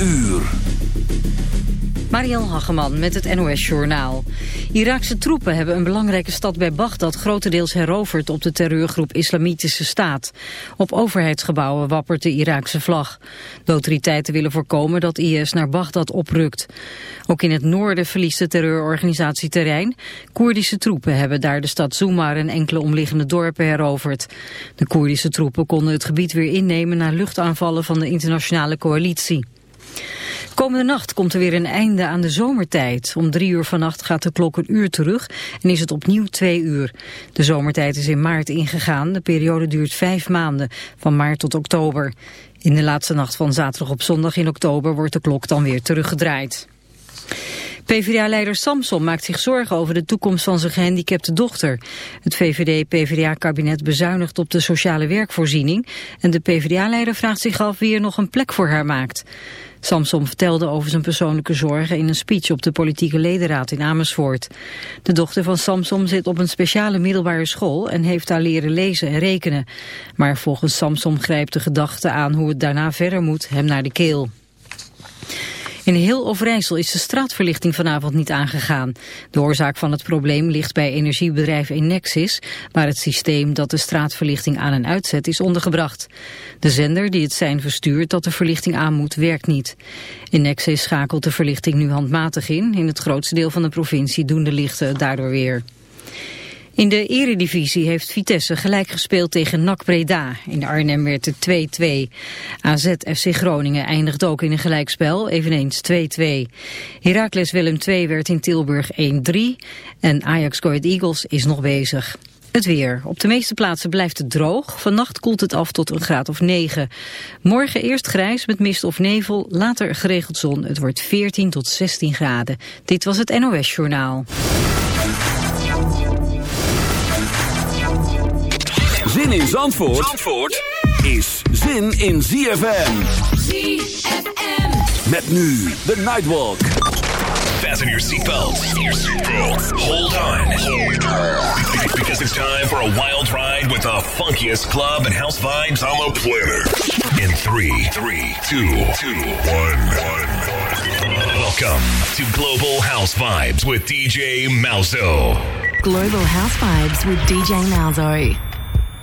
uur. Mariel Hageman met het NOS Journaal. Iraakse troepen hebben een belangrijke stad bij Bagdad grotendeels heroverd op de terreurgroep Islamitische Staat. Op overheidsgebouwen wappert de Iraakse vlag. De autoriteiten willen voorkomen dat IS naar Bagdad oprukt. Ook in het noorden verliest de terreurorganisatie terrein. Koerdische troepen hebben daar de stad Zoumar en enkele omliggende dorpen heroverd. De Koerdische troepen konden het gebied weer innemen na luchtaanvallen van de internationale coalitie. Komende nacht komt er weer een einde aan de zomertijd. Om drie uur vannacht gaat de klok een uur terug en is het opnieuw twee uur. De zomertijd is in maart ingegaan. De periode duurt vijf maanden, van maart tot oktober. In de laatste nacht van zaterdag op zondag in oktober wordt de klok dan weer teruggedraaid. PvdA-leider Samson maakt zich zorgen over de toekomst van zijn gehandicapte dochter. Het VVD-PvdA-kabinet bezuinigt op de sociale werkvoorziening... en de PvdA-leider vraagt zich af wie er nog een plek voor haar maakt. Samson vertelde over zijn persoonlijke zorgen in een speech op de politieke ledenraad in Amersfoort. De dochter van Samson zit op een speciale middelbare school en heeft daar leren lezen en rekenen. Maar volgens Samson grijpt de gedachte aan hoe het daarna verder moet hem naar de keel. In heel Overijssel is de straatverlichting vanavond niet aangegaan. De oorzaak van het probleem ligt bij energiebedrijf Enexis, waar het systeem dat de straatverlichting aan en uitzet is ondergebracht. De zender die het zijn verstuurt dat de verlichting aan moet, werkt niet. Enexis schakelt de verlichting nu handmatig in. In het grootste deel van de provincie doen de lichten daardoor weer. In de eredivisie heeft Vitesse gelijk gespeeld tegen NAC Breda. In Arnhem werd het 2-2. AZ FC Groningen eindigt ook in een gelijkspel, eveneens 2-2. Heracles Willem II werd in Tilburg 1-3. En Ajax Go Eagles is nog bezig. Het weer. Op de meeste plaatsen blijft het droog. Vannacht koelt het af tot een graad of 9. Morgen eerst grijs met mist of nevel, later geregeld zon. Het wordt 14 tot 16 graden. Dit was het NOS Journaal. Zin in Zandvoort, Zandvoort is zin in ZFM. ZFM. Met nu de Nightwalk. Fasten your seatbelts. Hold on. Because it's time for a wild ride with the funkiest club and house vibes on the planet. In three, three, two, two, one, one. Welcome to Global House Vibes with DJ Malzo. Global House Vibes with DJ Malzo.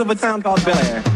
Of a town called Bel Air.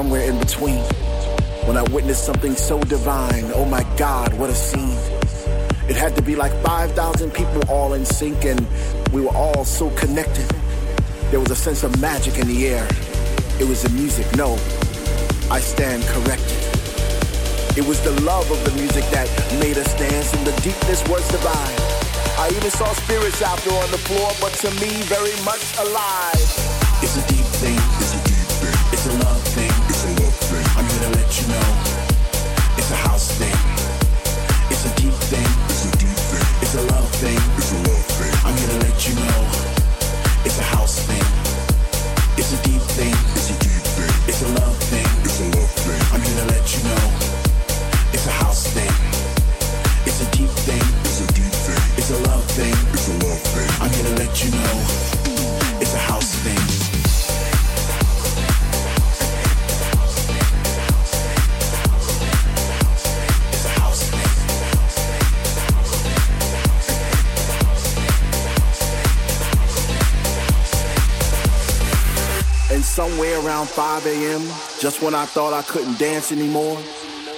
Somewhere in between. When I witnessed something so divine. Oh my God, what a scene. It had to be like 5,000 people all in sync, and we were all so connected. There was a sense of magic in the air. It was the music, no, I stand corrected. It was the love of the music that made us dance, and the deepness was divine. I even saw spirits out there on the floor, but to me, very much alive. It's a deep thing. It's a deep thing. It's a deep thing. It's a love thing. It's a love thing. I'm to let you know. It's a house thing. It's a deep thing. It's a deep thing. It's a love thing. I'm to let you know. It's a house thing. It's a love thing. It's a love thing. I'm to let you know. It's a house around 5 a.m., just when I thought I couldn't dance anymore,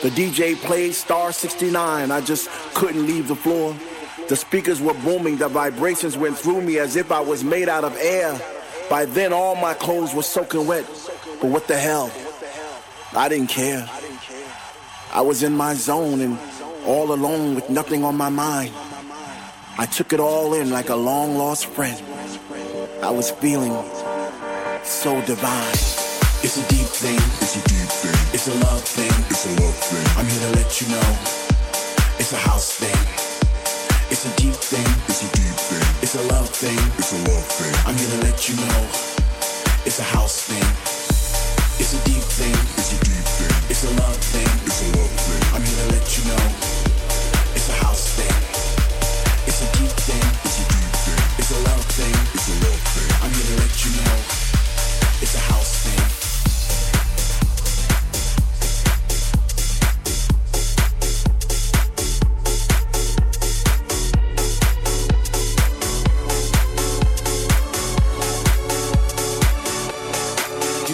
the DJ played Star 69. I just couldn't leave the floor. The speakers were booming, the vibrations went through me as if I was made out of air. By then, all my clothes were soaking wet. But what the hell? I didn't care. I was in my zone and all alone with nothing on my mind. I took it all in like a long lost friend. I was feeling so divine. It's a deep thing. It's a deep thing. It's a love thing. It's a love thing. I'm here to let you know. It's a house thing. It's a deep thing. It's a deep thing. It's a love thing. It's a love thing. I'm here to let you know. It's a house thing. It's a deep thing. It's a deep thing. It's a love thing. It's a love thing. I'm here to let you know. It's a house thing. It's a deep thing. It's a deep thing. It's a love thing. It's a love thing. I'm here to let you know. You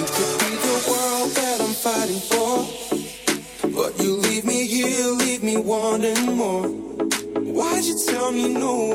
could be the world that I'm fighting for. But you leave me here, leave me wanting more. Why'd you tell me no?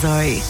DJ